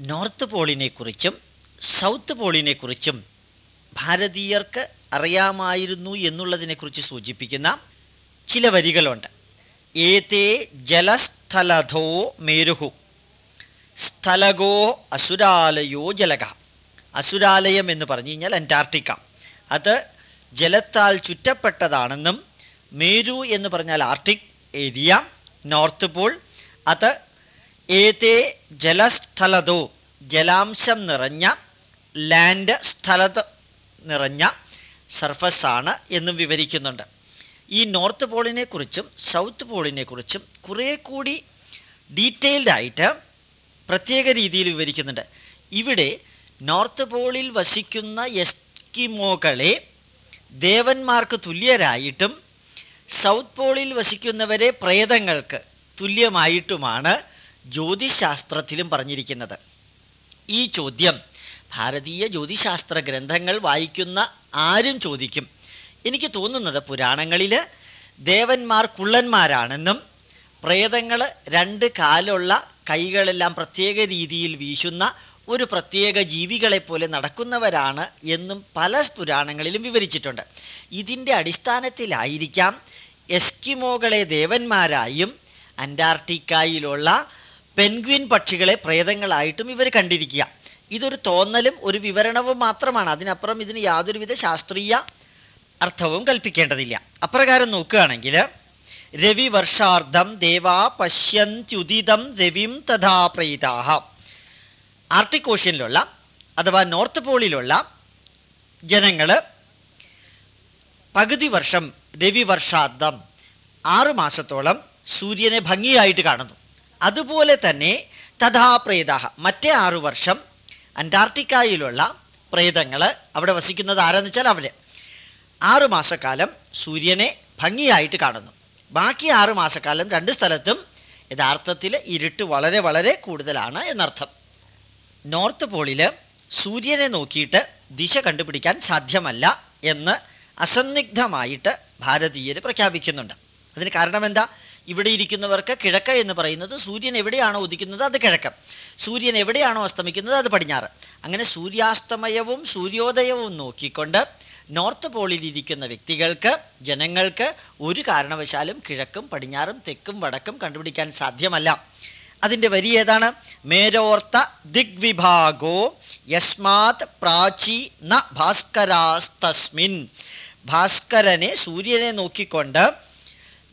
North പോളിനെക്കുറിച്ചും south പോളിനെക്കുറിച്ചും ഭാരതീയർക്ക് അറിയാമായിരുന്നു എന്നുള്ളതിനെക്കുറിച്ച് സൂചിപ്പിക്കുന്ന ചില വരികളുണ്ട്. ഏതേ ജലസ്ഥലധോ മേരുഹു സ്ഥലഗോ അസുരാലയോ ജലക അസുരാലയം എന്ന് പറഞ്ഞു കഴിഞ്ഞാൽ അന്റാർട്ടിക്ക. അത് ജലത്താൽ ചുറ്റപ്പെട്ടതാണെന്നും മേരു എന്ന് പറഞ്ഞാൽ ആർട്ടിക് ഏരിയ നോർത്ത് പോൾ അത് ഏതേ ജലസ്ഥലതോ ജലാംശം നിറഞ്ഞ ലാൻഡ് സ്ഥലത്ത് നിറഞ്ഞ സർഫസാണ് എന്നും വിവരിക്കുന്നുണ്ട്. ഈ നോർത്ത് പോളിനെ കുറിച്ചും സൗത്ത് പോളിനെ കുറിച്ചും കുറേ കൂടി ഡീറ്റെയിൽഡ് ആയിട്ട് പ്രത്യേക രീതിയിൽ വിവരിക്കുന്നുണ്ട്. ഇവിടെ നോർത്ത് പോളിൽ വസിക്കുന്ന എസ്കിമോകളെ ദേവന്മാർക്ക് തുല്യരായിട്ടും സൗത്ത് പോളിൽ വസിക്കുന്നവരെ പ്രേതങ്ങൾക്ക് തുല്യമായിട്ടുമാണ് ജ്യോതിശാസ്ത്രത്തിലും പറഞ്ഞിരിക്കുന്നത്. ഈ ചോദ്യം ഭാരതീയ ജ്യോതിശാസ്ത്ര ഗ്രന്ഥങ്ങൾ വായിക്കുന്ന ആരും ചോദിക്കും. എനിക്ക് തോന്നുന്നത് പുരാണങ്ങളിൽ ദേവന്മാർ കുള്ളന്മാരാണെന്നും പ്രേതങ്ങൾ രണ്ട് കാലുള്ള കൈകളെല്ലാം പ്രത്യേക രീതിയിൽ വീശുന്ന ഒരു പ്രത്യേക ജീവികളെ പോലെ നടക്കുന്നവരാണ് എന്നും പല പുരാണങ്ങളിലും വിവരിച്ചിട്ടുണ്ട്. ഇതിന്റെ അടിസ്ഥാനത്തിലായിരിക്കാം എസ്കിമോകളെ ദേവന്മാരായും അന്റാർട്ടിക്കയിലുള്ള പെൻഗ്വിൻ പക്ഷികളെ പ്രേതങ്ങളായിട്ടും ഇവർ കണ്ടിരിക്കുക. ഇതൊരു തോന്നലും ഒരു വിവരണവും മാത്രമാണ്. അതിനപ്പുറം ഇതിന് യാതൊരുവിധ ശാസ്ത്രീയ അർത്ഥവും കൽപ്പിക്കേണ്ടതില്ല. അപ്രകാരം നോക്കുകയാണെങ്കിൽ രവി വർഷാർദ്ധം ദേവാ പശ്യന്ത്യുദിതം രവിം തഥാ പ്രേതാഹ. ആർട്ടിക് ഓഷ്യനിലുള്ള അഥവാ നോർത്ത് പോളിലുള്ള ജനങ്ങൾ പകുതി വർഷം രവി വർഷാർദ്ധം മാസത്തോളം സൂര്യനെ ഭംഗിയായിട്ട് കാണുന്നു. അതുപോലെ തന്നെ തഥാ പ്രേതാഹ മറ്റേ ആറു വർഷം അന്റാർട്ടിക്കയിലുള്ള പ്രേതങ്ങൾ അവിടെ വസിക്കുന്നത് ആരാന്ന് വെച്ചാൽ അവർ. ആറു മാസക്കാലം സൂര്യനെ ഭംഗിയായിട്ട് കാണുന്നു. ബാക്കി ആറു മാസക്കാലം രണ്ട് സ്ഥലത്തും യഥാർത്ഥത്തിൽ ഇരുട്ട് വളരെ വളരെ കൂടുതലാണ് എന്നർത്ഥം. നോർത്ത് പോളിൽ സൂര്യനെ നോക്കിയിട്ട് ദിശ കണ്ടുപിടിക്കാൻ സാധ്യമല്ല എന്ന് അസന്നിഗ്ധമായിട്ട് ഭാരതീയർ പ്രഖ്യാപിക്കുന്നുണ്ട്. അതിന് കാരണം എന്താ ഇവിടെ ഇരിക്കുന്നവർക്ക് കിഴക്ക എന്ന് പറയുന്നത് സൂര്യൻ എവിടെയാണോ ഉദിക്കുന്നത് അത് കിഴക്ക്. സൂര്യൻ എവിടെയാണോ അസ്തമിക്കുന്നത് അത് പടിഞ്ഞാറ്. അങ്ങനെ സൂര്യാസ്തമയവും സൂര്യോദയവും നോക്കിക്കൊണ്ട് നോർത്ത് പോളിൽ ഇരിക്കുന്ന വ്യക്തികൾക്ക് ജനങ്ങൾക്ക് ഒരു കാരണവശാലും കിഴക്കും പടിഞ്ഞാറും തെക്കും വടക്കും കണ്ടുപിടിക്കാൻ സാധ്യമല്ല. അതിന്റെ വരി ഏതാണ്? മേരോർത്ത ദിഗ്വിഭാഗോ യസ്മാത് പ്രാചി ന ഭാസ്കരാസ്തസ്മിൻ. ഭാസ്കരനെ സൂര്യനെ നോക്കിക്കൊണ്ട്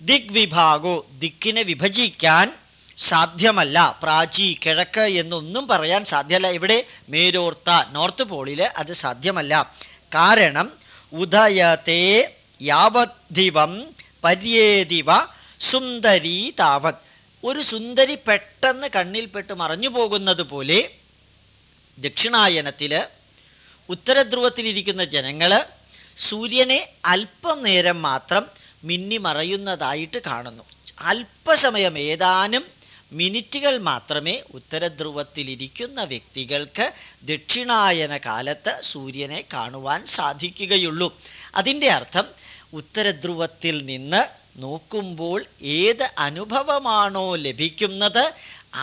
ദിഗ്വിഭാഗോ ദിക്കിനെ വിഭജിക്കാൻ സാധ്യമല്ല. പ്രാചി കിഴക്ക് എന്നൊന്നും പറയാൻ സാധ്യമല്ല. ഇവിടെ മേരോർത്ത നോർത്ത് പോളിൽ അത് സാധ്യമല്ല. കാരണം ഉദയത്തെ യാവദ്ധിവം പര്യേദിവ സുന്ദരി താവത്. ഒരു സുന്ദരി പെട്ടെന്ന് കണ്ണിൽപ്പെട്ട് മറഞ്ഞു പോകുന്നത് പോലെ ദക്ഷിണായനത്തിൽ ഉത്തരധ്രുവത്തിലിരിക്കുന്ന ജനങ്ങൾ സൂര്യനെ അല്പം നേരം മാത്രം മിന്നി മറയുന്നതായിട്ട് കാണുന്നു. അല്പസമയം ഏതാനും മിനിറ്റുകൾ മാത്രമേ ഉത്തരധ്രുവത്തിലിരിക്കുന്ന വ്യക്തികൾക്ക് ദക്ഷിണായന കാലത്ത് സൂര്യനെ കാണുവാൻ സാധിക്കുകയുള്ളൂ. അതിന്റെ അർത്ഥം ഉത്തരധ്രുവത്തിൽ നിന്ന് നോക്കുമ്പോൾ ഏത് അനുഭവമാണോ ലഭിക്കുന്നത്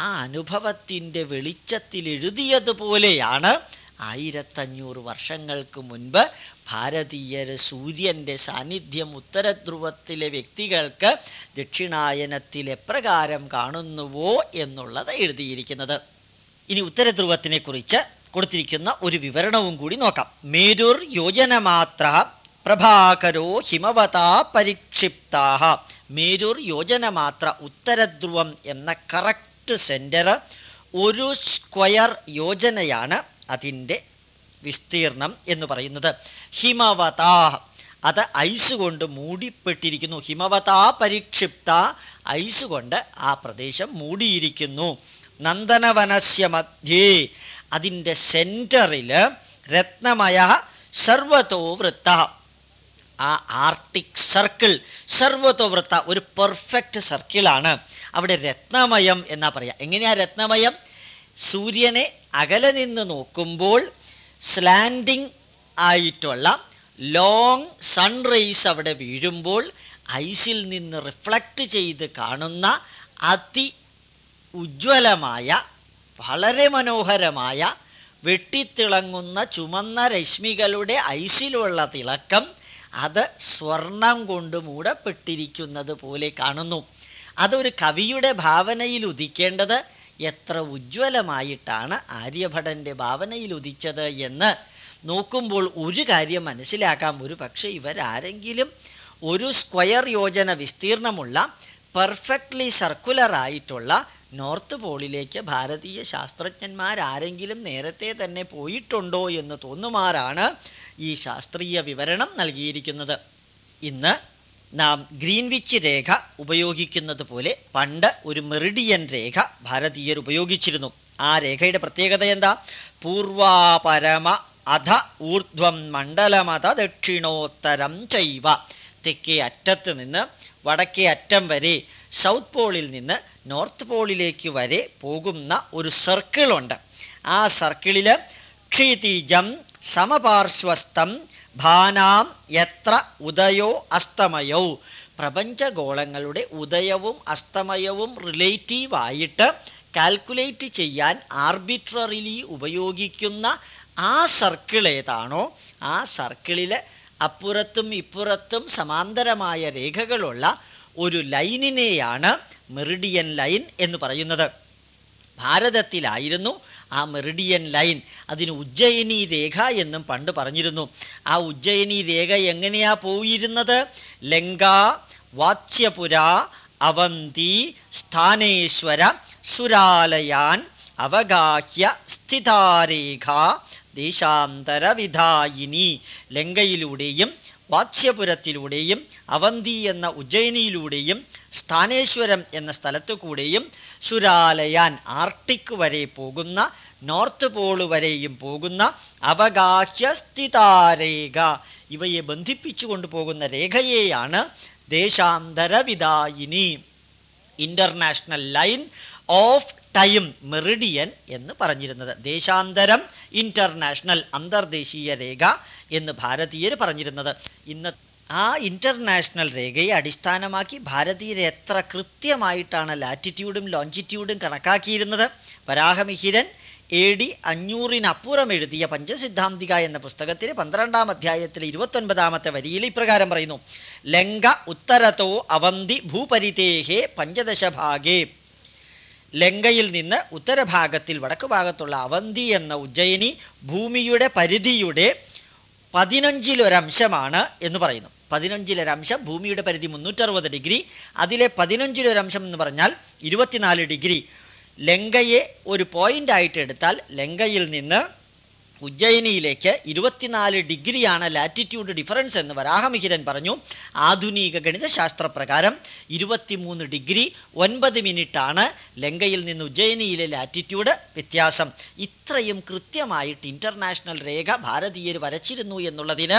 ആ അനുഭവത്തിന്റെ വെളിച്ചത്തിൽ എഴുതിയതുപോലെയാണ് ആയിരത്തഞ്ഞൂറ് വർഷങ്ങൾക്ക് മുൻപ് ഭാരതീയർ സൂര്യന്റെ സാന്നിധ്യം ഉത്തരധ്രുവത്തിലെ വ്യക്തികൾക്ക് ദക്ഷിണായനത്തിൽ എപ്രകാരം കാണുന്നുവോ എന്നുള്ളത് എഴുതിയിരിക്കുന്നത്. ഇനി ഉത്തരധ്രുവത്തിനെ കുറിച്ച് കൊടുത്തിരിക്കുന്ന ഒരു വിവരണവും കൂടി നോക്കാം. മേരുർ യോജനമാത്ര പ്രഭാകരോ ഹിമവതാ പരിക്ഷിപ്താ മേരുർ യോജനമാത്ര ഉത്തരധ്രുവം എന്ന കറക്റ്റ് സെന്റർ ഒരു സ്ക്വയർ യോജനയാണ് അതിന്റെ വിസ്തീർണം എന്ന് പറയുന്നത്. ഹിമവതാ അത് ഐസ് കൊണ്ട് മൂടിപ്പെട്ടിരിക്കുന്നു. ഹിമവതാ പരിക്ഷിപ്ത ഐസ് കൊണ്ട് ആ പ്രദേശം മൂടിയിരിക്കുന്നു. നന്ദനവനസ്യ മധ്യേ അതിന്റെ സെന്ററിൽ രത്നമയ സർവത്തോ വൃത്ത. ആ ആർട്ടിക് സർക്കിൾ സർവതോ വൃത്ത ഒരു പെർഫെക്റ്റ് സർക്കിളാണ്. അവിടെ രത്നമയം എന്നാ പറയാ. എങ്ങനെയാ രത്നമയം? സൂര്യനെ അകലെ നിന്ന് നോക്കുമ്പോൾ സ്ലാൻഡിങ് ആയിട്ടുള്ള ലോങ് സൺ റേസ് അവിടെ വീഴുമ്പോൾ ഐസിൽ നിന്ന് റിഫ്ലക്റ്റ് ചെയ്ത് കാണുന്ന അതി ഉജ്ജ്വലമായ വളരെ മനോഹരമായ വെട്ടിത്തിളങ്ങുന്ന ചുമന്ന രശ്മികളുടെ ഐസിലുള്ള തിളക്കം അത് സ്വർണം കൊണ്ട് മൂടപ്പെട്ടിരിക്കുന്നത് പോലെ കാണുന്നു. അതൊരു കവിയുടെ ഭാവനയിൽ ഉദിക്കേണ്ടത് എത്ര ഉജ്ജ്വലമായിട്ടാണ് ആര്യഭടന്റെ ഭാവനയിൽ ഉദിച്ചത് എന്ന് നോക്കുമ്പോൾ ഒരു കാര്യം മനസ്സിലാക്കാം. ഒരു പക്ഷേ ഇവരാരെങ്കിലും ഒരു സ്ക്വയർ യോജന വിസ്തീർണമുള്ള പെർഫെക്റ്റ്ലി സർക്കുലർ ആയിട്ടുള്ള നോർത്ത് പോളിലേക്ക് ഭാരതീയ ശാസ്ത്രജ്ഞന്മാരാരെങ്കിലും നേരത്തെ തന്നെ പോയിട്ടുണ്ടോ എന്ന് തോന്നുമാറാണ് ഈ ശാസ്ത്രീയ വിവരണം നൽകിയിരിക്കുന്നത്. ഇന്ന് നാം ഗ്രീൻവിച്ച് രേഖ ഉപയോഗിക്കുന്നത് പോലെ പണ്ട് ഒരു മെറിഡിയൻ രേഖ ഭാരതീയർ ഉപയോഗിച്ചിരുന്നു. ആ രേഖയുടെ പ്രത്യേകത എന്താ? പൂർവാപരമ അധ ഊർധ്വം മണ്ഡലമത ദക്ഷിണോത്തരം ചൈവ. തെക്കേ അറ്റത്ത് നിന്ന് വടക്കേ അറ്റം വരെ സൗത്ത് പോളിൽ നിന്ന് നോർത്ത് പോളിലേക്ക് വരെ പോകുന്ന ഒരു സർക്കിളുണ്ട്. ആ സർക്കിളിൽ ക്ഷിതിജം സമപാർശ്വസ്ഥം ഭാനാം എത്ര ഉദയോ അസ്തമയോ പ്രപഞ്ചഗോളങ്ങളുടെ ഉദയവും അസ്തമയവും റിലേറ്റീവായിട്ട് കാൽക്കുലേറ്റ് ചെയ്യാൻ ആർബിട്രറിലി ഉപയോഗിക്കുന്ന ആ സർക്കിൾ ഏതാണോ ആ സർക്കിളിൽ അപ്പുറത്തും ഇപ്പുറത്തും സമാന്തരമായ രേഖകളുള്ള ഒരു ലൈനിനെയാണ് മെറിഡിയൻ ലൈൻ എന്ന് പറയുന്നത്. ഭാരതത്തിലായിരുന്നു ആ മെറിഡിയൻ ലൈൻ അതിന് ഉജ്ജയിനി രേഖ എന്നും പണ്ട് പറഞ്ഞിരുന്നു. ആ ഉജ്ജയിനി രേഖ എങ്ങനെയാ പോയിരുന്നത്? ലങ്ക വാച്യപുര അവന്തി സ്ഥാനേശ്വര സുരാലയാൻ അവഗാഹ്യ സ്ഥിതാരേഖ ദേശാന്തരവിധായിനി ലങ്കയിലൂടെയും വാച്യപുരത്തിലൂടെയും അവന്തി എന്ന ഉജ്ജയിനിയിലൂടെയും സ്ഥാനേശ്വരം എന്ന സ്ഥലത്തു കൂടെയും സുരാലയാൻ ആർട്ടിക് വരെ പോകുന്ന നോർത്ത് പോൾ വരെയും പോകുന്ന അവഗാഹ്യസ്ഥിതാരേഖ. ഇവയെ ബന്ധിപ്പിച്ചു കൊണ്ടുപോകുന്ന രേഖയെയാണ് ദേശാന്തരവിതായിനി international line of time meridian എന്ന് പറഞ്ഞിരുന്നത്. ദേശാന്തരം ഇന്റർനാഷണൽ അന്തർദേശീയ രേഖ എന്ന് ഭാരതീയർ പറഞ്ഞിരുന്നത്. ഇന്ന് ആ ഇന്റർനാഷണൽ രേഖയെ അടിസ്ഥാനമാക്കി ഭാരതീയർ എത്ര കൃത്യമായിട്ടാണ് ലാറ്റിറ്റ്യൂഡും ലോഞ്ചിറ്റ്യൂഡും കണക്കാക്കിയിരുന്നത്? വരാഹമിഹിരൻ എ ഡി അഞ്ഞൂറിനപ്പുറം എഴുതിയ പഞ്ചസിദ്ധാന്തിക എന്ന പുസ്തകത്തിലെ പന്ത്രണ്ടാം അധ്യായത്തിലെ ഇരുപത്തൊൻപതാമത്തെ വരിയിൽ ഇപ്രകാരം പറയുന്നു. ലങ്ക ഉത്തരത്തോ അവന്തി ഭൂപരിതേഹേ പഞ്ചദശഭാഗേ. ലങ്കയിൽ നിന്ന് ഉത്തരഭാഗത്തിൽ വടക്കു ഭാഗത്തുള്ള അവന്തി എന്ന ഉജ്ജയിനി ഭൂമിയുടെ പരിധിയുടെ പതിനഞ്ചിലൊരംശമാണ് എന്ന് പറയുന്നു. പതിനഞ്ചിലൊരംശം ഭൂമിയുടെ പരിധി മുന്നൂറ്ററുപത് ഡിഗ്രി അതിലെ പതിനഞ്ചിലൊരംശം എന്ന് പറഞ്ഞാൽ ഇരുപത്തിനാല് ഡിഗ്രി. ലങ്കയെ ഒരു പോയിന്റ് ആയിട്ട് എടുത്താൽ ലങ്കയിൽ നിന്ന് ഉജ്ജയിനിയിലേക്ക് ഇരുപത്തിനാല് ഡിഗ്രിയാണ് ലാറ്റിറ്റ്യൂഡ് ഡിഫറൻസ് എന്ന് വരാഹമിഹിരൻ പറഞ്ഞു. ആധുനിക ഗണിതശാസ്ത്ര പ്രകാരം ഇരുപത്തിമൂന്ന് ഡിഗ്രി ഒൻപത് മിനിറ്റാണ് ലങ്കയിൽ നിന്ന് ഉജ്ജയിനിയിലെ ലാറ്റിറ്റ്യൂഡ് വ്യത്യാസം. ഇത്രയും കൃത്യമായിട്ട് ഇന്റർനാഷണൽ രേഖ ഭാരതീയർ വരച്ചിരുന്നു എന്നുള്ളതിന്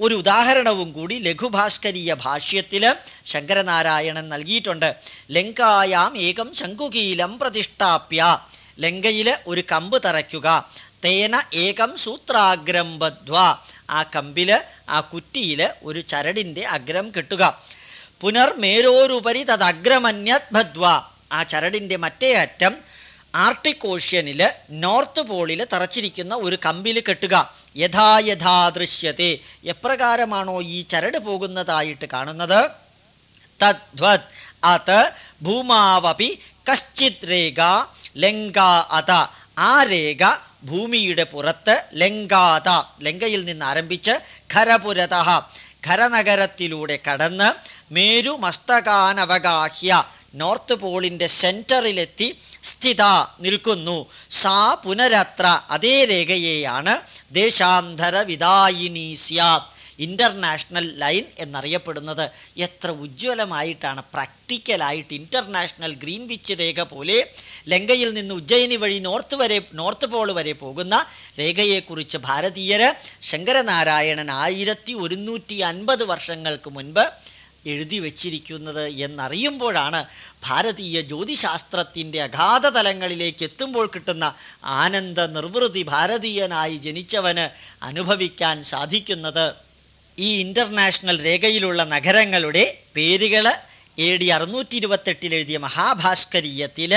ഒരു ഉദാഹരണവും കൂടി ലഘുഭാസ്കരീയ ഭാഷ്യത്തിൽ ശങ്കരനാരായണൻ നൽകിയിട്ടുണ്ട്. ലങ്കായാം ഏകം ശംഖുകീലം പ്രതിഷ്ഠാപ്യ. ലങ്കയിൽ ഒരു കമ്പ് തറയ്ക്കുക. തേന ഏകം സൂത്രാഗ്രം ബദ്ധ്വ. ആ കമ്പിൽ ആ കുറ്റിയിൽ ഒരു ചരടിന്റെ അഗ്രം കിട്ടുക. പുനർമേരോരുപരി തദഗ്രമന്യത് ബദ്ധ്വ. ആ ചരടിന്റെ മറ്റേ അറ്റം ആർട്ടിക് ഓഷ്യനിൽ നോർത്ത് പോളിൽ തറച്ചിരിക്കുന്ന ഒരു കമ്പിൽ കെട്ടുക. യഥായഥാ യഥാ ദൃശ്യത്തെ. എപ്രകാരമാണോ ഈ ചരട് പോകുന്നതായിട്ട് കാണുന്നത്? തദ്വത് അത് ഭൂമാവപി കശ്ചിത് രേഖ ലങ്ക അത. ആ രേഖ ഭൂമിയുടെ പുറത്ത് ലങ്കാത ലങ്കയിൽ നിന്ന് ആരംഭിച്ച് ഖരപുരത ഖരനഗരത്തിലൂടെ കടന്ന് മേരു മേരുമസ്തകാനവഗാഹ്യ നോർത്ത് പോളിന്റെ സെന്ററിലെത്തി സ്ഥിത നിൽക്കുന്നു. സാ പുനരത്ര അതേ രേഖയെയാണ് ദേശാന്തര വിദായിനി ഇന്റർനാഷണൽ ലൈൻ എന്നറിയപ്പെടുന്നത്. എത്ര ഉജ്ജ്വലമായിട്ടാണ് പ്രാക്ടിക്കലായിട്ട് ഇന്റർനാഷണൽ ഗ്രീൻവിച്ച് രേഖ പോലെ ലങ്കയിൽ നിന്ന് ഉജ്ജയിനി വഴി നോർത്ത് വരെ നോർത്ത് പോൾ വരെ പോകുന്ന രേഖയെക്കുറിച്ച് ഭാരതീയർ ശങ്കരനാരായണൻ ആയിരത്തി ഒരുന്നൂറ്റി അൻപത് വർഷങ്ങൾക്ക് മുൻപ് എഴുതി വച്ചിരിക്കുന്നത് എന്നറിയുമ്പോഴാണ് ഭാരതീയ ജ്യോതിശാസ്ത്രത്തിന്റെ അഗാധ തലങ്ങളിലേക്ക് എത്തുമ്പോൾ കിട്ടുന്ന ആനന്ദ നിർവൃതി ഭാരതീയനായി ജനിച്ചവന് അനുഭവിക്കാൻ സാധിക്കുന്നത്. ഈ ഇന്റർനാഷണൽ രേഖയിലുള്ള നഗരങ്ങളുടെ പേരുകൾ എ ഡി അറുന്നൂറ്റി ഇരുപത്തെട്ടിൽ എഴുതിയ മഹാഭാസ്കരീയത്തിൽ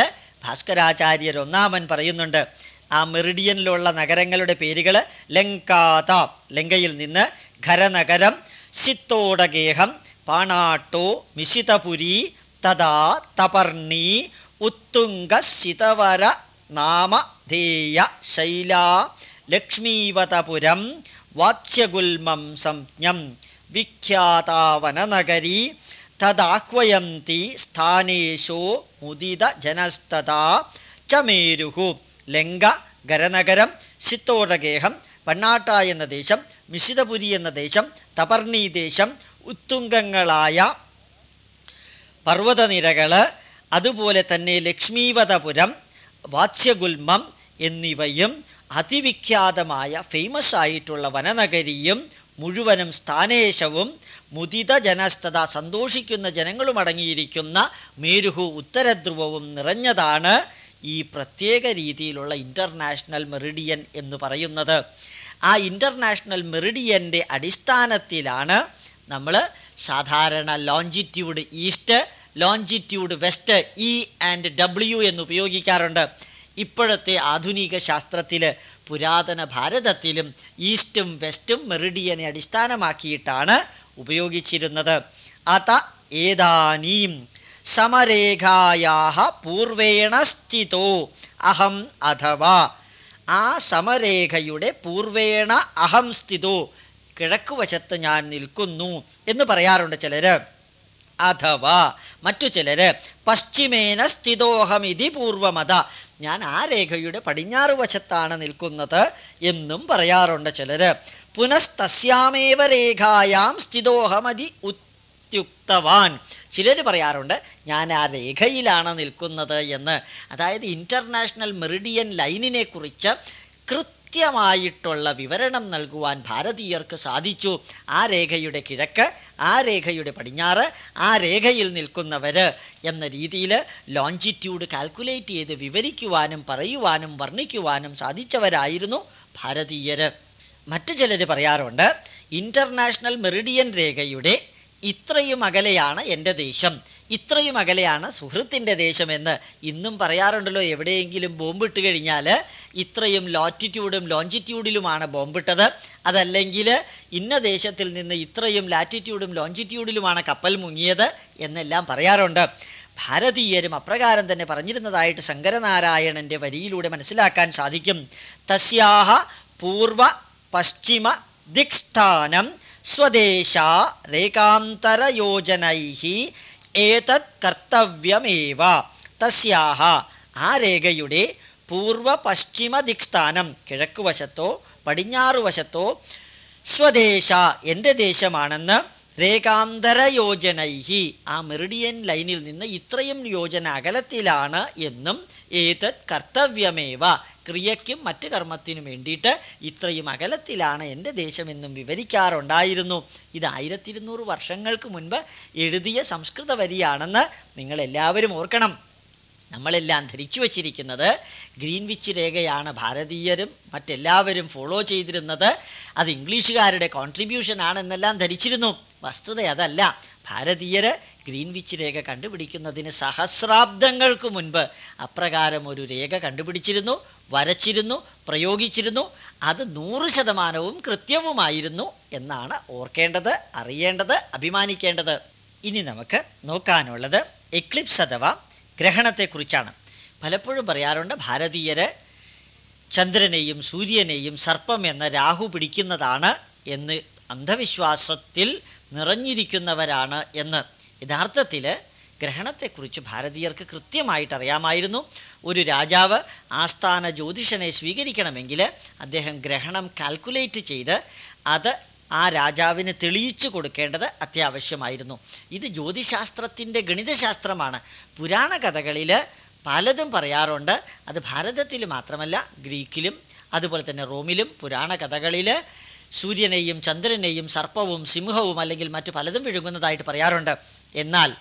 ഭാസ്കരാചാര്യർ ഒന്നാമൻ പറയുന്നുണ്ട്. ആ മെറിഡിയനിലുള്ള നഗരങ്ങളുടെ പേരുകൾ ലങ്കാത ലങ്കയിൽ നിന്ന് ഖരനഗരം സിത്തോടഗേഹം പാണാട്ടോ മിശിതപുരി തഥാ തപർണി ഉത്തുംഗ ശിതവര നാമധേയ ശൈല ലക്ഷ്മീവതപുരം വാച്യഗുൽമം സംജ്ഞം വിഖ്യാതാവനനഗരി തദാഹ്വയന്തി സ്ഥാനേഷോ മുദിത ജനസ്തഥാ ചമേരുഹു മേരുഹു. ലങ്ക ഗരനഗരം സിത്തോടഗേഹം പണ്ണാട്ട എന്ന ദേശം മിശിതപുരി എന്ന ദേശം തപർണി ദേശം ഉത്തുംഗങ്ങളായ പർവതനിരകൾ അതുപോലെ തന്നെ ലക്ഷ്മീവതപുരം വാച്യഗുൽമം എന്നിവയും അതിവിഖ്യാതമായ ഫേമസ് ആയിട്ടുള്ള വനനഗരിയും മുഴുവനും സ്ഥാനേശവും മുദിത ജനസ്ഥത സന്തോഷിക്കുന്ന ജനങ്ങളും അടങ്ങിയിരിക്കുന്ന മേരുഹു ഉത്തരധ്രുവവും നിറഞ്ഞതാണ് ഈ പ്രത്യേക രീതിയിലുള്ള ഇന്റർനാഷണൽ മെറിഡിയൻ എന്ന് പറയുന്നത്. ആ ഇന്റർനാഷണൽ മെറിഡിയന്റെ അടിസ്ഥാനത്തിലാണ് നമ്മൾ സാധാരണ longitude east longitude west E and W എന്ന് ഉപയോഗിക്കാറുണ്ട്. ഇപ്പോഴത്തെ ആധുനിക ശാസ്ത്രത്തിൽ പുരാതന ഭാരതത്തിലും ഈസ്റ്റും വെസ്റ്റും മെറിഡിയനെ അടിസ്ഥാനമാക്കിയിട്ടാണ് ഉപയോഗിച്ചിരുന്നത്. അത ഏതാനീം സമരേഖായാഹ പൂർവേണ സ്ഥിതോ അഹം അഥവാ. ആ സമരേഖയുടെ പൂർവേണ അഹം സ്ഥിതോ. കിഴക്കുവശത്ത് ഞാൻ നിൽക്കുന്നു എന്ന് പറയാറുണ്ട് ചിലര്. അഥവാ മറ്റു ചിലര് പശ്ചിമേന സ്ഥിതോഹമിതി പൂർവമത. ഞാൻ ആ രേഖയുടെ പടിഞ്ഞാറ് വശത്താണ് നിൽക്കുന്നത് എന്നും പറയാറുണ്ട് ചിലര്. പുനസ്തസ്യാമേവ രേഖായാം സ്ഥിതോഹമതി ഉത്യുക്തവാൻ. ചിലർ പറയാറുണ്ട് ഞാൻ ആ രേഖയിലാണ് നിൽക്കുന്നത് എന്ന്. അതായത് ഇന്റർനാഷണൽ മെറിഡിയൻ ലൈനിനെ കുറിച്ച് കൃത്യമായിട്ടുള്ള വിവരണം നൽകുവാൻ ഭാരതീയർക്ക് സാധിച്ചു. ആ രേഖയുടെ കിഴക്ക് ആ രേഖയുടെ പടിഞ്ഞാറ് ആ രേഖയിൽ നിൽക്കുന്നവർ എന്ന രീതിയിൽ ലോഞ്ചിറ്റ്യൂഡ് കാൽക്കുലേറ്റ് ചെയ്ത് വിവരിക്കുവാനും പറയുവാനും വർണിക്കുവാനും സാധിച്ചവരായിരുന്നു ഭാരതീയർ മറ്റു ചിലർ പറയാറുണ്ട് ഇന്റർനാഷണൽ മെറിഡിയൻ രേഖയുടെ ഇത്രയും അകലെയാണ് എന്റെ ദേശം. ഇത്രയും അകലെയാണ് സുഹൃത്തിന്റെ ദേശമെന്ന് ഇന്നും പറയാറുണ്ടല്ലോ. എവിടെയെങ്കിലും ബോംബിട്ട് കഴിഞ്ഞാൽ ഇത്രയും ലാറ്റിറ്റ്യൂഡും ലോഞ്ചിറ്റ്യൂഡിലുമാണ് ബോംബിട്ടത്. അതല്ലെങ്കിൽ ഇന്ന ദേശത്തിൽ നിന്ന് ഇത്രയും ലാറ്റിറ്റ്യൂഡും ലോഞ്ചിറ്റ്യൂഡിലുമാണ് കപ്പൽ മുങ്ങിയത് എന്നെല്ലാം പറയാറുണ്ട്. ഭാരതീയരും അപ്രകാരം തന്നെ പറഞ്ഞിരുന്നതായിട്ട് ശങ്കരനാരായണന്റെ വരിയിലൂടെ മനസ്സിലാക്കാൻ സാധിക്കും. തസ്യാഹ പൂർവ പശ്ചിമ ദിക്സ്ഥാനം സ്വദേശ രേഖാന്തരയോജനൈ ഏതത് കർത്തവ്യമേവ തസ്യാഹ ആ രേഖയുടെ പൂർവ പശ്ചിമ ദിക്സ്ഥാനം കിഴക്കുവശത്തോ പടിഞ്ഞാറു വശത്തോ സ്വദേശ എന്റെ ദേശമാണെന്ന് രേഖാന്തര യോജനൈഹി ആ മെറിഡിയൻ ലൈനിൽ നിന്ന് ഇത്രയും യോജന അകലത്തിലാണ് എന്നും ഏതത് കർത്തവ്യമേവ ക്രിയയ്ക്കും മറ്റു കർമ്മത്തിനും വേണ്ടിയിട്ട് ഇത്രയും അകലത്തിലാണ് എന്റെ ദേശമെന്നും വിവരിക്കാറുണ്ടായിരുന്നു. ഇത് ആയിരത്തി ഇരുന്നൂറ് വർഷങ്ങൾക്ക് മുൻപ് എഴുതിയ സംസ്കൃത വരിയാണെന്ന് നിങ്ങളെല്ലാവരും ഓർക്കണം. നമ്മളെല്ലാം ധരിച്ചു വച്ചിരിക്കുന്നത് ഗ്രീൻവിച്ച് രേഖയാണ് ഭാരതീയരും മറ്റെല്ലാവരും ഫോളോ ചെയ്തിരുന്നത്. അത് ഇംഗ്ലീഷുകാരുടെ കോൺട്രിബ്യൂഷൻ ആണെന്നെല്ലാം ധരിച്ചിരുന്നു. വസ്തുത അതല്ല. ഭാരതീയർ ഗ്രീൻവിച്ച് രേഖ കണ്ടുപിടിക്കുന്നതിന് സഹസ്രാബ്ദങ്ങൾക്ക് മുൻപ് അപ്രകാരം ഒരു രേഖ കണ്ടുപിടിച്ചിരുന്നു. വരച്ചിരുന്നു പ്രയോഗിച്ചിരുന്നു. അത് നൂറ് ശതമാനവും കൃത്യവുമായിരുന്നു എന്നാണ് ഓർക്കേണ്ടത് അറിയേണ്ടത് അഭിമാനിക്കേണ്ടത്. ഇനി നമുക്ക് നോക്കാനുള്ളത് എക്ലിപ്സ് അഥവാ ഗ്രഹണത്തെക്കുറിച്ചാണ്. പലപ്പോഴും പറയാറുണ്ട് ഭാരതീയർ ചന്ദ്രനെയും സൂര്യനെയും സർപ്പം എന്ന രാഹു പിടിക്കുന്നതാണ് എന്ന്. അന്ധവിശ്വാസത്തിൽ നിറഞ്ഞിരിക്കുന്നവരാണ് എന്ന്. യഥാർത്ഥത്തിൽ ഗ്രഹണത്തെക്കുറിച്ച് ഭാരതീയർക്ക് കൃത്യമായിട്ട് അറിയാമായിരുന്നു ഒരു രാജാവ് ആസ്ഥാന ജ്യോതിഷനെ സ്വീകരിക്കണമെങ്കിൽ അദ്ദേഹം ഗ്രഹണം കാൽക്കുലേറ്റ് ചെയ്ത് അത് ആ രാജാവിന് തെളിയിച്ചു കൊടുക്കേണ്ടത് അത്യാവശ്യമായിരുന്നു. ഇത് ജ്യോതിശാസ്ത്രത്തിന്റെ ഗണിതശാസ്ത്രമാണ്. പുരാണ കഥകളിൽ പലതും പറയാറുണ്ട്. അത് ഭാരതത്തിൽ മാത്രമല്ല ഗ്രീക്കിലും അതുപോലെ തന്നെ റോമിലും പുരാണ കഥകളിൽ സൂര്യനെയും ചന്ദ്രനെയും സർപ്പവും സിംഹവും അല്ലെങ്കിൽ മറ്റു പലതും വിഴുങ്ങുന്നതായിട്ട് പറയാറുണ്ട്. എന്നാൽ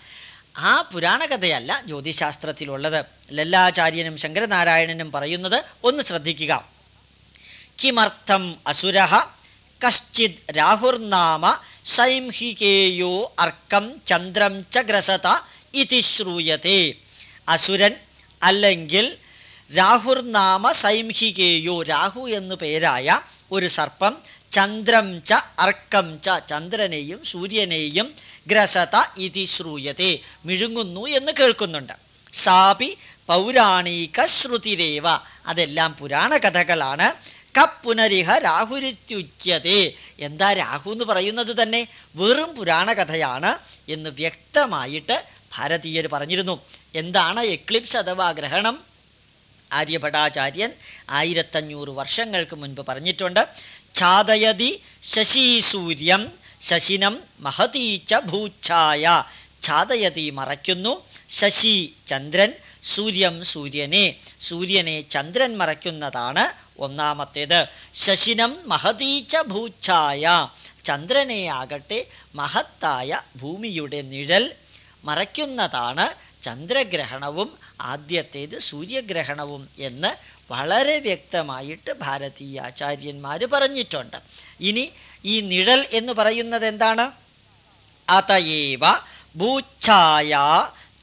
ആ പുരാണ കഥയല്ല ജ്യോതിശാസ്ത്രത്തിലുള്ളത്. ലല്ലാചാര്യനും ശങ്കരനാരായണനും പറയുന്നത് ഒന്ന് ശ്രദ്ധിക്കുക. കിമർത്ഥം അസുര കശ്ചിത് രാഹുർനാമ സൈംഹികേയോ അർക്കം ചന്ദ്രം ച ഗ്രസത ഇതി ശ്രൂയത്തെ. അസുരൻ അല്ലെങ്കിൽ രാഹുർനാമ സൈംഹികേയോ രാഹു എന്നു പേരായ ഒരു സർപ്പം ചന്ദ്രം ച അർക്കം ച ചന്ദ്രനെയും സൂര്യനെയും ഗ്രസത ഇതി ശ്രൂയത്തെ. മിഴുങ്ങുന്നു എന്ന് കേൾക്കുന്നുണ്ട്. സാപി പൗരാണിക ശ്രുതിരേവ അതെല്ലാം പുരാണ കഥകളാണ്. കപ്പുനരിഹ രാഹുരിത്യുച്യതേ എന്താ രാഹു എന്ന് പറയുന്നത് തന്നെ? വെറും പുരാണ കഥയാണ് എന്ന് വ്യക്തമായിട്ട് ഭാരതീയർ പറഞ്ഞിരുന്നു. എന്താണ് എക്ലിപ്സ് അഥവാ ഗ്രഹണം? ആര്യഭടാചാര്യൻ ആയിരത്തഞ്ഞൂറ് വർഷങ്ങൾക്ക് മുൻപ് പറഞ്ഞിട്ടുണ്ട്. ഛാദയതി ശശീസൂര്യം ശശിനം മഹതീച്ച ഭൂച്ഛായ ഛാദയതി മറയ്ക്കുന്നു ശശി ചന്ദ്രൻ സൂര്യം സൂര്യനെ. സൂര്യനെ ചന്ദ്രൻ മറയ്ക്കുന്നതാണ് ഒന്നാമത്തേത്. ശശിനം മഹതീച്ച ഭൂച്ഛായ ചന്ദ്രനെ ആകട്ടെ മഹത്തായ ഭൂമിയുടെ നിഴൽ. മറയ്ക്കുന്നതാണ് ചന്ദ്രഗ്രഹണവും ആദ്യത്തേത് സൂര്യഗ്രഹണവും എന്ന് വളരെ വ്യക്തമായിട്ട് ഭാരതീയ ആചാര്യന്മാർ പറഞ്ഞിട്ടുണ്ട്. ഇനി ഈ നിഴൽ എന്ന് പറയുന്നത് എന്താണ്? അതയേവ ഭൂച്ഛായ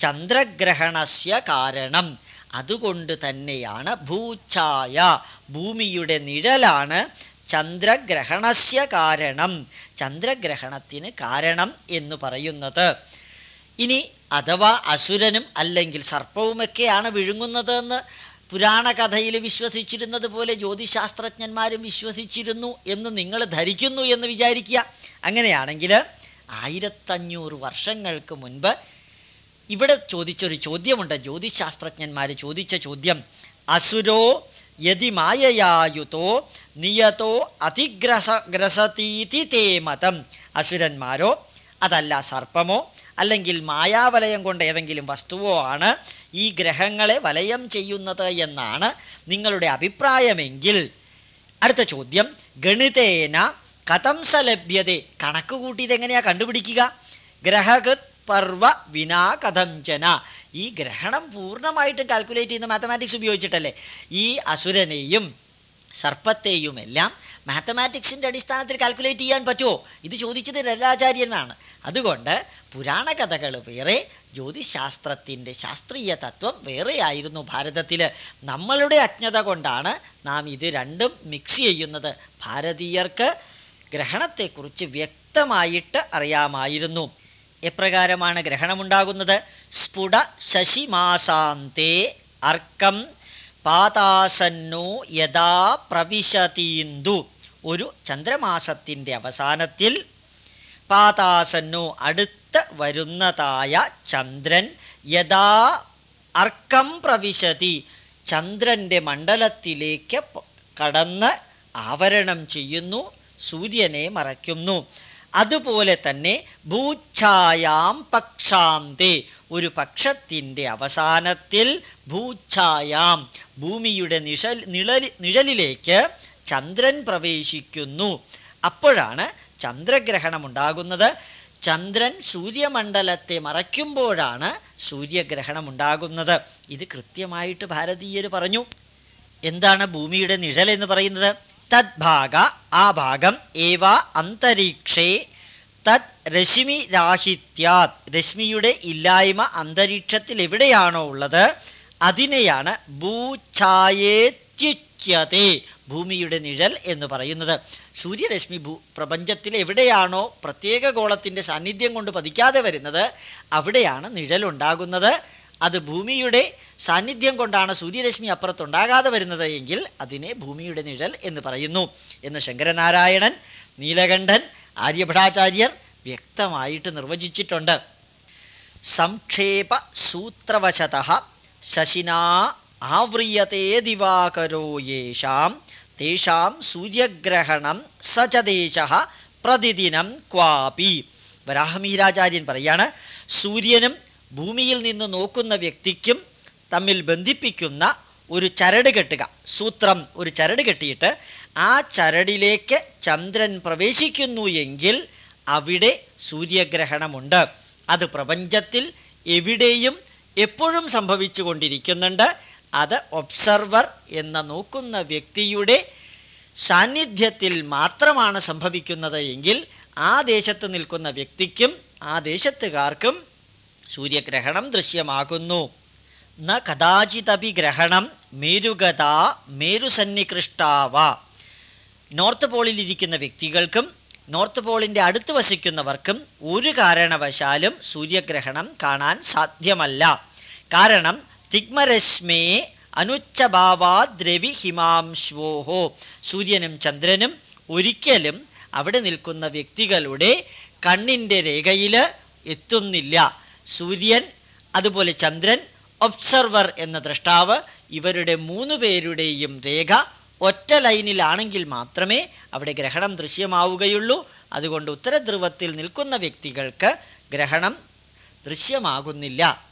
ചന്ദ്രഗ്രഹണസ്യ കാരണം. അതുകൊണ്ട് തന്നെയാണ് ഭൂച്ഛായ ഭൂമിയുടെ നിഴലാണ് ചന്ദ്രഗ്രഹണസ്യ കാരണം. ചന്ദ്രഗ്രഹണത്തിന് കാരണം എന്ന് പറയുന്നത്. ഇനി അഥവാ അസുരനും അല്ലെങ്കിൽ സർപ്പവുമൊക്കെയാണ് വിഴുങ്ങുന്നതെന്ന് പുരാണ കഥയിൽ വിശ്വസിച്ചിരുന്നത് പോലെ ജ്യോതിശാസ്ത്രജ്ഞന്മാരും വിശ്വസിച്ചിരുന്നു എന്ന് നിങ്ങൾ ധരിക്കുന്നു എന്ന് വിചാരിക്കുക. അങ്ങനെയാണെങ്കിൽ ആയിരത്തഞ്ഞൂറ് വർഷങ്ങൾക്ക് മുൻപ് ഇവിടെ ചോദിച്ചൊരു ചോദ്യമുണ്ട്. ജ്യോതിശാസ്ത്രജ്ഞന്മാർ ചോദിച്ച ചോദ്യം അസുരോ യതി മായയായുതോ നിയതോ അതിഗ്രസ ഗ്രസതീതി തേ മതം? അസുരന്മാരോ അതല്ല സർപ്പമോ അല്ലെങ്കിൽ മായാവലയം കൊണ്ട് ഏതെങ്കിലും വസ്തുവോ ആണ് ഈ ഗ്രഹങ്ങളെ വലയം ചെയ്യുന്നത് എന്നാണ് നിങ്ങളുടെ അഭിപ്രായമെങ്കിൽ അടുത്ത ചോദ്യം ഗണിതേന കഥം സലഭ്യത. കണക്ക് കൂട്ടിയത് എങ്ങനെയാ കണ്ടുപിടിക്കുക? ഗ്രഹകത് പർവ വിനാ കഥഞ്ചന ഈ ഗ്രഹണം പൂർണമായിട്ടും കാൽക്കുലേറ്റ് ചെയ്യുന്ന മാത്തമാറ്റിക്സ് ഉപയോഗിച്ചിട്ടല്ലേ? ഈ അസുരനെയും സർപ്പത്തെയുമെല്ലാം മാത്തമാറ്റിക്സിന്റെ അടിസ്ഥാനത്തിൽ കാൽക്കുലേറ്റ് ചെയ്യാൻ പറ്റുമോ? ഇത് ചോദിച്ചത് രല്ലാചാര്യനാണ് അതുകൊണ്ട് പുരാണ കഥകൾ വേറെ ജ്യോതിശാസ്ത്രത്തിന്റെ ശാസ്ത്രീയ തത്വം വേറെയായിരുന്നു ഭാരതത്തിൽ നമ്മളുടെ അജ്ഞത കൊണ്ടാണ് നാം ഇത് രണ്ടും മിക്സ് ചെയ്യുന്നത്. ഭാരതീയർക്ക് ഗ്രഹണത്തെക്കുറിച്ച് വ്യക്തമായിട്ട് അറിയാമായിരുന്നു. എപ്രകാരമാണ് ഗ്രഹണമുണ്ടാകുന്നത്? സ്ഫുട ശശിമാസാന്തേ അർക്കം പാതാസന്നോ യഥാ പ്രവിശതീന്ദു. ഒരു ചന്ദ്രമാസത്തിന്റെ അവസാനത്തിൽ പാതാസന്നോ അടുത്ത് വരുന്നതായ ചന്ദ്രൻ യഥാ അർക്കം പ്രവിശതി. ചന്ദ്രന്റെ മണ്ഡലത്തിലേക്ക് കടന്ന് ആവരണം ചെയ്യുന്നു. സൂര്യനെ മറയ്ക്കുന്നു. അതുപോലെ തന്നെ ഭൂച്ഛായാം പക്ഷാന്തേ. ഒരു പക്ഷത്തിന്റെ അവസാനത്തിൽ ഭൂച്ഛായാം ഭൂമിയുടെ നിഴൽ നിഴലി നിഴലിലേക്ക് ചന്ദ്രൻ പ്രവേശിക്കുന്നു. അപ്പോഴാണ് ചന്ദ്രഗ്രഹണം ഉണ്ടാകുന്നത് ചന്ദ്രൻ സൂര്യമണ്ഡലത്തെ മറയ്ക്കുമ്പോഴാണ് സൂര്യഗ്രഹണം ഉണ്ടാകുന്നത് ഇത് കൃത്യമായിട്ട് ഭാരതീയർ പറഞ്ഞു. എന്താണ് ഭൂമിയുടെ നിഴൽ എന്ന് പറയുന്നത്? തദ്ഭാഗ ആ ഭാഗം ഏവ അന്തരീക്ഷേ തത് രശ്മി രാഹിത്യാത്. രശ്മിയുടെ ഇല്ലായ്മ അന്തരീക്ഷത്തിൽ എവിടെയാണോ ഉള്ളത്? അതിനെയാണ് ഭൂഛായേത്യുച്യത്തെ ഭൂമിയുടെ നിഴൽ എന്ന് പറയുന്നത്. സൂര്യരശ്മി ഭൂ പ്രപഞ്ചത്തിൽ എവിടെയാണോ പ്രത്യേക ഗോളത്തിന്റെ സാന്നിധ്യം കൊണ്ട് പതിക്കാതെ വരുന്നത് അവിടെയാണ് നിഴൽ ഉണ്ടാകുന്നത്. അത് ഭൂമിയുടെ സാന്നിധ്യം കൊണ്ടാണ് സൂര്യരശ്മി അപ്പുറത്തുണ്ടാകാതെ വരുന്നത് എങ്കിൽ അതിനെ ഭൂമിയുടെ നിഴൽ എന്ന് പറയുന്നു. എന്ന് ശങ്കരനാരായണൻ നീലകണ്ഠൻ ആര്യഭടാചാര്യർ വ്യക്തമായിട്ട് നിർവചിച്ചിട്ടുണ്ട്. സംക്ഷേപ സൂത്രവശത ശശിനാ ആവ്രിയത്തെ ദിവാകരോ യേഷാം തേഷാം സൂര്യഗ്രഹണം സചദേശ പ്രതിദിനം ക്വാപി. വരാഹമീരാചാര്യൻ പറയാണ് സൂര്യനും ഭൂമിയിൽ നിന്ന് നോക്കുന്ന വ്യക്തിക്കും തമ്മിൽ ബന്ധിപ്പിക്കുന്ന ഒരു ചരട് കെട്ടുക. സൂത്രം ഒരു ചരട് കെട്ടിയിട്ട് ആ ചരടിലേക്ക് ചന്ദ്രൻ പ്രവേശിക്കുന്നു എങ്കിൽ അവിടെ സൂര്യഗ്രഹണമുണ്ട്. അത് പ്രപഞ്ചത്തിൽ എവിടെയും എപ്പോഴും സംഭവിച്ചു കൊണ്ടിരിക്കുന്നുണ്ട് അത് ഒബ്സർവർ എന്ന നോക്കുന്ന വ്യക്തിയുടെ സാന്നിധ്യത്തിൽ മാത്രമാണ് സംഭവിക്കുന്നത് എങ്കിൽ ആ ദേശത്ത് നിൽക്കുന്ന വ്യക്തിക്കും ആ ദേശത്തുകാർക്കും സൂര്യഗ്രഹണം ദൃശ്യമാകുന്നു. ന കഥാചിതപി ഗ്രഹണം മേരുഗത മേരുസന്നികൃഷ്ടാവ. നോർത്ത് പോളിൽ ഇരിക്കുന്ന വ്യക്തികൾക്കും നോർത്ത് പോളിന്റെ അടുത്ത് വസിക്കുന്നവർക്കും ഒരു കാരണവശാലും സൂര്യഗ്രഹണം കാണാൻ സാധ്യമല്ല. കാരണം തിഗ്മരശ്മേ അനുച്ചഭാവാ ദ്രവി ഹിമാംശ്വോഹോ സൂര്യനും ചന്ദ്രനും ഒരിക്കലും അവിടെ നിൽക്കുന്ന വ്യക്തികളുടെ കണ്ണിന്റെ രേഖയിൽ എത്തുന്നില്ല. സൂര്യൻ അതുപോലെ ചന്ദ്രൻ ഒബ്സർവർ എന്ന ദ്രഷ്ടാവ് ഇവരുടെ മൂന്ന് പേരുടെയും രേഖ ഒറ്റ ലൈനിലാണെങ്കിൽ മാത്രമേ അവിടെ ഗ്രഹണം ദൃശ്യമാവുകയുള്ളൂ. അതുകൊണ്ട് ഉത്തരധ്രുവത്തിൽ നിൽക്കുന്ന വ്യക്തികൾക്ക് ഗ്രഹണം ദൃശ്യമാകുന്നില്ല.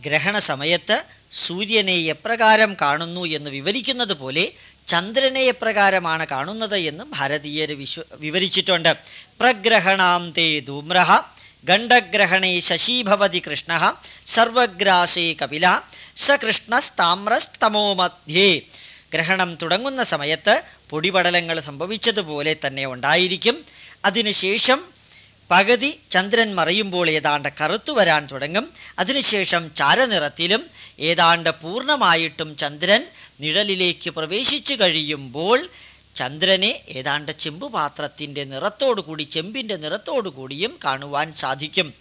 ഗ്രഹണ സമയത്ത് സൂര്യനെ എപ്രകാരം കാണുന്നു എന്ന് വിവരിക്കുന്നത് പോലെ ചന്ദ്രനെ എപ്രകാരമാണ് കാണുന്നത് എന്ന് ഭാരതീയർ വിശ്വ വിവരിച്ചിട്ടുണ്ട്. പ്രഗ്രഹണാന്തേ ധൂമ്രഹ ഗണ്ഡഗ്രഹണേ ശശീഭവതി കൃഷ്ണ സർവഗ്രാസേ കപില സകൃഷ്ണസ്താമ്രസ്തമോമധ്യേ കൃഷ്ണസ്താമ്രസ്തമോ മധ്യേ. ഗ്രഹണം തുടങ്ങുന്ന സമയത്ത് പൊടിപടലങ്ങൾ സംഭവിച്ചതുപോലെ തന്നെ ഉണ്ടായിരിക്കും. അതിനുശേഷം പകുതി ചന്ദ്രൻ മറയുമ്പോൾ ഏതാണ്ട് കറുത്തു വരാൻ തുടങ്ങും. അതിനുശേഷം ചാരനിറത്തിലും ഏതാണ്ട് പൂർണമായിട്ടും ചന്ദ്രൻ നിഴലിലേക്ക് പ്രവേശിച്ചു കഴിയുമ്പോൾ ചന്ദ്രനെ ഏതാണ്ട് ചെമ്പുപാത്രത്തിന്റെ നിറത്തോടുകൂടി ചെമ്പിന്റെ നിറത്തോടുകൂടിയും കാണുവാൻ സാധിക്കും.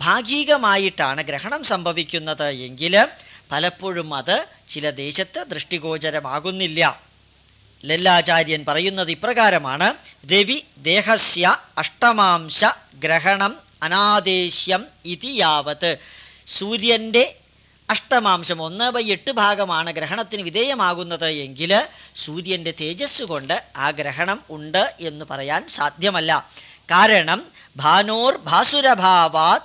ഭാഗികമായിട്ടാണ് ഗ്രഹണം സംഭവിക്കുന്നത് എങ്കിൽ പലപ്പോഴും അത് ചില ദേശത്ത് ദൃഷ്ടിഗോചരമാകുന്നില്ല. ലല്ലാചാര്യൻ പറയുന്നത് ഇപ്രകാരമാണ്. രവി ദേഹസ്യ അഷ്ടമാംശ ഗ്രഹണം അനാദേശ്യം ഇതി യാവത്ത് സൂര്യന്റെ അഷ്ടമാംശം ഒന്ന് ബൈ എട്ട് ഭാഗമാണ് ഗ്രഹണത്തിന് വിധേയമാകുന്നത് എങ്കിൽ സൂര്യന്റെ തേജസ് കൊണ്ട് ആ ഗ്രഹണം ഉണ്ട് എന്ന് പറയാൻ സാധ്യമല്ല. കാരണം ഭാനോർ ഭാസുരഭാവാത്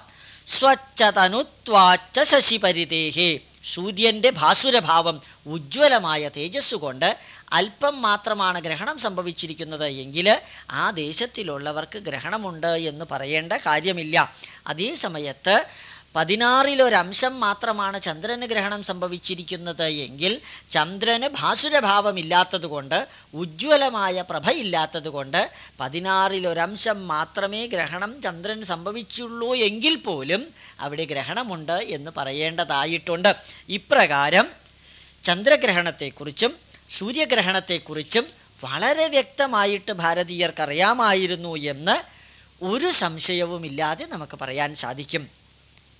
സ്വച്ഛതനുത്വാച്ച ശശിപരിതേഹേ. സൂര്യന്റെ ഭാസുരഭാവം ഉജ്ജ്വലമായ തേജസ് കൊണ്ട് അല്പം മാത്രമാണ് ഗ്രഹണം സംഭവിച്ചിരിക്കുന്നത് എങ്കിൽ ആ ദേശത്തിലുള്ളവർക്ക് ഗ്രഹണമുണ്ട് എന്ന് പറയേണ്ട കാര്യമില്ല. അതേ സമയത്ത് പതിനാറിലൊരംശം മാത്രമാണ് ചന്ദ്രന് ഗ്രഹണം സംഭവിച്ചിരിക്കുന്നത് എങ്കിൽ ചന്ദ്രന് ഭാസുരഭാവമില്ലാത്തതുകൊണ്ട് ഉജ്ജ്വലമായ പ്രഭയില്ലാത്തതുകൊണ്ട് പതിനാറിലൊരംശം മാത്രമേ ഗ്രഹണം ചന്ദ്രന് സംഭവിച്ചുള്ളൂ എങ്കിൽ പോലും അവിടെ ഗ്രഹണമുണ്ട് എന്ന് പറയേണ്ടതായിട്ടുണ്ട്. ഇപ്രകാരം ചന്ദ്രഗ്രഹണത്തെക്കുറിച്ചും സൂര്യഗ്രഹണത്തെക്കുറിച്ചും വളരെ വ്യക്തമായിട്ട് ഭാരതീയർക്കറിയാമായിരുന്നു എന്ന് ഒരു സംശയവുമില്ലാതെ നമുക്ക് പറയാൻ സാധിക്കും.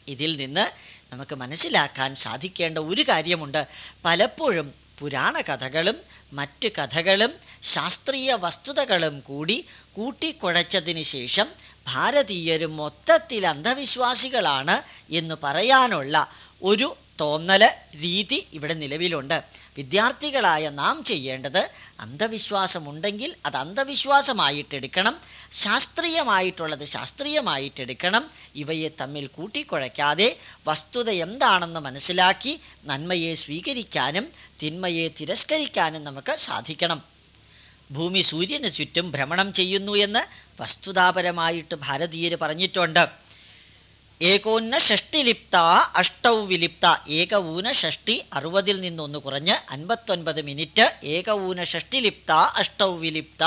ഇതിൽ നിന്ന് നമുക്ക് മനസ്സിലാക്കാൻ സാധിക്കേണ്ട ഒരു കാര്യമുണ്ട്. പലപ്പോഴും പുരാണ കഥകളും മറ്റ് കഥകളും ശാസ്ത്രീയ വസ്തുതകളും കൂടി കൂട്ടിക്കുഴച്ചതിന് ശേഷം ഭാരതീയരും മൊത്തത്തിൽ അന്ധവിശ്വാസികളാണ് എന്ന് പറയാനുള്ള ഒരു തോന്നൽ രീതി ഇവിടെ നിലവിലുണ്ട്. വിദ്യാർത്ഥികളായ നാം ചെയ്യേണ്ടത് അന്ധവിശ്വാസമുണ്ടെങ്കിൽ അത് അന്ധവിശ്വാസമായിട്ടെടുക്കണം. ശാസ്ത്രീയമായിട്ടുള്ളത് ശാസ്ത്രീയമായിട്ടെടുക്കണം. ഇവയെ തമ്മിൽ കൂട്ടിക്കുഴയ്ക്കാതെ വസ്തുത എന്താണെന്ന് മനസ്സിലാക്കി നന്മയെ സ്വീകരിക്കാനും തിന്മയെ തിരസ്കരിക്കാനും നമുക്ക് സാധിക്കണം. ഭൂമി സൂര്യന് ചുറ്റും ഭ്രമണം ചെയ്യുന്നു എന്ന് വസ്തുതാപരമായിട്ട് ഭാരതീയർ പറഞ്ഞിട്ടുണ്ട്. ഏകോന്ന ഷഷ്ടിലിപ്ത അഷ്ടൗ വിലിപ്ത. ഏക ഊന ഷഷ്ടി അറുപതിൽ നിന്നൊന്ന് കുറഞ്ഞ് അൻപത്തൊൻപത് മിനിറ്റ്. ഏക ഊന ഷഷ്ടിലിപ്ത അഷ്ടൗ വിലിപ്ത.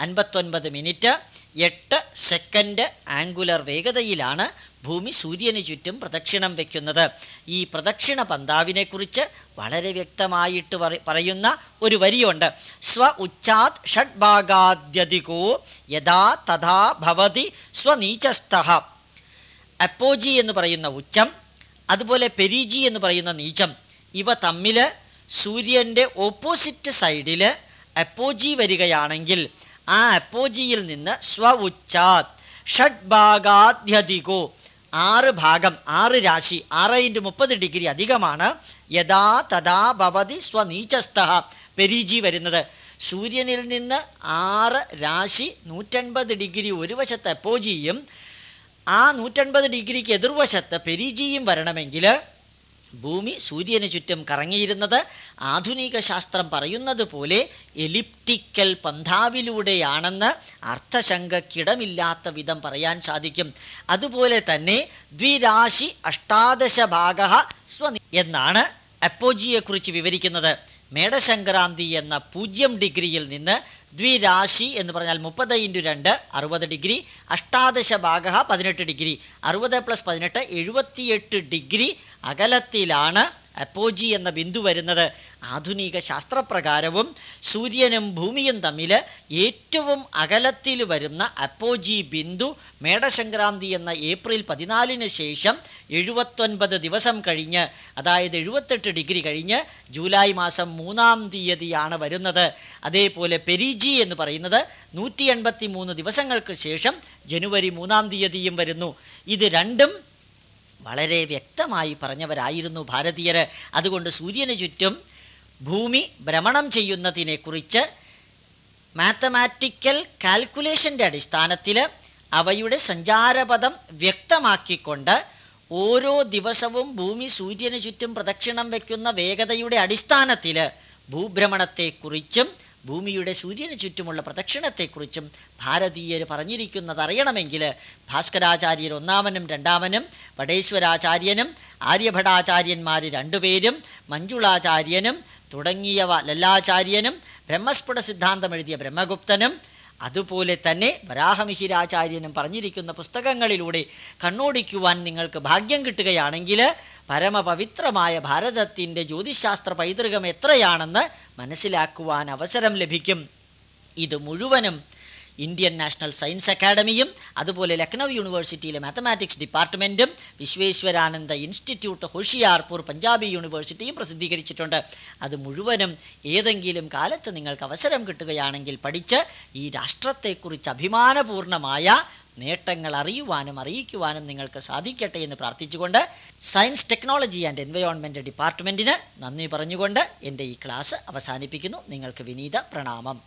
അൻപത്തൊൻപത് മിനിറ്റ് എട്ട് സെക്കൻഡ് ആംഗുലർ വേഗതയിലാണ് ഭൂമി സൂര്യന് ചുറ്റും പ്രദക്ഷിണം വയ്ക്കുന്നത് ഈ പ്രദക്ഷിണ പന്താവിനെക്കുറിച്ച് വളരെ വ്യക്തമായിട്ട് പറ- പറയുന്ന ഒരു വരിയുണ്ട്. സ്വ ഉച്ചാത് ഷഡ്ഭാഗാദ്യധികോ യഥാ തഥാ ഭവതി സ്വനീചസ്ഥ അപ്പോജി എന്ന് പറയുന്ന ഉച്ചം അതുപോലെ പെരീജി എന്ന് പറയുന്ന നീചം ഇവ തമ്മിൽ സൂര്യന്റെ ഓപ്പോസിറ്റ് സൈഡിൽ അപ്പോജി വരികയാണെങ്കിൽ ആ അപ്പോജിയിൽ നിന്ന് സ്വ ഉച്ചാത് ഷഡ്ഭാഗാധ്യധികോ ആറ് ഭാഗം ആറ് രാശി ആറ് ഇന്റു മുപ്പത് ഡിഗ്രി അധികമാണ്. യഥാ തഥാ ഭവതി സ്വനീചസ്ഥ പെരീജി വരുന്നത്. സൂര്യനിൽ നിന്ന് ആറ് രാശി നൂറ്റൻപത് ഡിഗ്രി ഒരു വശത്ത് അപ്പോജിയും ആ നൂറ്റൻപത് ഡിഗ്രിക്ക് എതിർവശത്ത് പെരിജിയും വരണമെങ്കിൽ ഭൂമി സൂര്യന് ചുറ്റും കറങ്ങിയിരുന്നത് ആധുനിക ശാസ്ത്രം പറയുന്നത് പോലെ എലിപ്റ്റിക്കൽ പന്ഥാവിലൂടെയാണെന്ന് അർത്ഥശങ്കക്കിടമില്ലാത്ത വിധം പറയാൻ സാധിക്കും. അതുപോലെ തന്നെ ദ്വിരാശി അഷ്ടാദശ ഭാഗ സ്വ എന്നാണ് അപ്പോജിയെക്കുറിച്ച് വിവരിക്കുന്നത്. മേടസംക്രാന്തി എന്ന പൂജ്യം ഡിഗ്രിയിൽ നിന്ന് ദ്വിരാശി എന്ന് പറഞ്ഞാൽ മുപ്പത് ഇന്റു രണ്ട് അറുപത് ഡിഗ്രി അഷ്ടാദശ ഭാഗ പതിനെട്ട് ഡിഗ്രി. അറുപത് പ്ലസ് പതിനെട്ട് എഴുപത്തിയെട്ട് ഡിഗ്രി അകലത്തിലാണ് അപ്പോജി എന്ന ബിന്ദു വരുന്നത്. ആധുനിക ശാസ്ത്രപ്രകാരവും സൂര്യനും ഭൂമിയും തമ്മിൽ ഏറ്റവും അകലത്തിൽ വരുന്ന അപ്പോജി ബിന്ദു മേടസംക്രാന്തി എന്ന ഏപ്രിൽ പതിനാലിന് ശേഷം എഴുപത്തൊൻപത് ദിവസം കഴിഞ്ഞ് അതായത് എഴുപത്തെട്ട് ഡിഗ്രി കഴിഞ്ഞ് ജൂലൈ മാസം മൂന്നാം തീയതിയാണ് വരുന്നത്. അതേപോലെ പെരിജി എന്ന് പറയുന്നത് നൂറ്റി എൺപത്തി മൂന്ന് ദിവസങ്ങൾക്ക് ശേഷം ജനുവരി മൂന്നാം തീയതിയും വരുന്നു. ഇത് രണ്ടും വളരെ വ്യക്തമായി പറഞ്ഞവരായിരുന്നു ഭാരതീയർ അതുകൊണ്ട് സൂര്യന് ചുറ്റും ഭൂമി ഭ്രമണം ചെയ്യുന്നതിനെ കുറിച്ച് മാത്തമാറ്റിക്കൽ കാൽക്കുലേഷന്റെ അടിസ്ഥാനത്തിൽ അവയുടെ സഞ്ചാരപഥം വ്യക്തമാക്കിക്കൊണ്ട് ഓരോ ദിവസവും ഭൂമി സൂര്യന് ചുറ്റും പ്രദക്ഷിണം വയ്ക്കുന്ന വേഗതയുടെ അടിസ്ഥാനത്തിൽ ഭൂഭ്രമണത്തെക്കുറിച്ചും ഭൂമിയുടെ സൂര്യന് ചുറ്റുമുള്ള പ്രദക്ഷിണത്തെക്കുറിച്ചും ഭാരതീയർ പറഞ്ഞിരിക്കുന്നത് അറിയണമെങ്കിൽ ഭാസ്കരാചാര്യർ ഒന്നാമനും രണ്ടാമനും വടേശ്വരാചാര്യനും ആര്യഭടാചാര്യന്മാർ രണ്ടുപേരും മഞ്ജുളാചാര്യനും തുടങ്ങിയവ ലല്ലാചാര്യനും ബ്രഹ്മസ്ഫുട സിദ്ധാന്തം എഴുതിയ ബ്രഹ്മഗുപ്തനും അതുപോലെ തന്നെ വരാഹമിഹിരാചാര്യനും പറഞ്ഞിരിക്കുന്ന പുസ്തകങ്ങളിലൂടെ കണ്ണോടിക്കുവാൻ നിങ്ങൾക്ക് ഭാഗ്യം കിട്ടുകയാണെങ്കിൽ പരമപവിത്രമായ ഭാരതത്തിന്റെ ജ്യോതിശാസ്ത്ര പൈതൃകം എത്രയാണെന്ന് മനസ്സിലാക്കുവാൻ അവസരം ലഭിക്കും. ഇത് മുഴുവനും ഇന്ത്യൻ നാഷണൽ സയൻസ് അക്കാഡമിയും അതുപോലെ ലക്നൗ യൂണിവേഴ്സിറ്റിയിലെ മാത്തമാറ്റിക്സ് ഡിപ്പാർട്ട്മെന്റും വിശ്വേശ്വരാനന്ദ ഇൻസ്റ്റിറ്റ്യൂട്ട് ഹോഷിയാർപൂർ പഞ്ചാബി യൂണിവേഴ്സിറ്റിയും പ്രസിദ്ധീകരിച്ചിട്ടുണ്ട്. അത് മുഴുവനും ഏതെങ്കിലും കാലത്ത് നിങ്ങൾക്ക് അവസരം കിട്ടുകയാണെങ്കിൽ പഠിച്ച് ഈ രാഷ്ട്രത്തെക്കുറിച്ച് അഭിമാനപൂർണമായ നേട്ടങ്ങൾ അറിയുവാനും അറിയിക്കുവാനും നിങ്ങൾക്ക് സാധിക്കട്ടെ എന്ന് പ്രാർത്ഥിച്ചുകൊണ്ട് സയൻസ് ടെക്നോളജി ആൻഡ് എൻവയോൺമെന്റ് ഡിപ്പാർട്ട്മെന്റിന് നന്ദി പറഞ്ഞുകൊണ്ട് എന്റെ ഈ ക്ലാസ് അവസാനിപ്പിക്കുന്നു. നിങ്ങൾക്ക് വിനീത പ്രണാമം.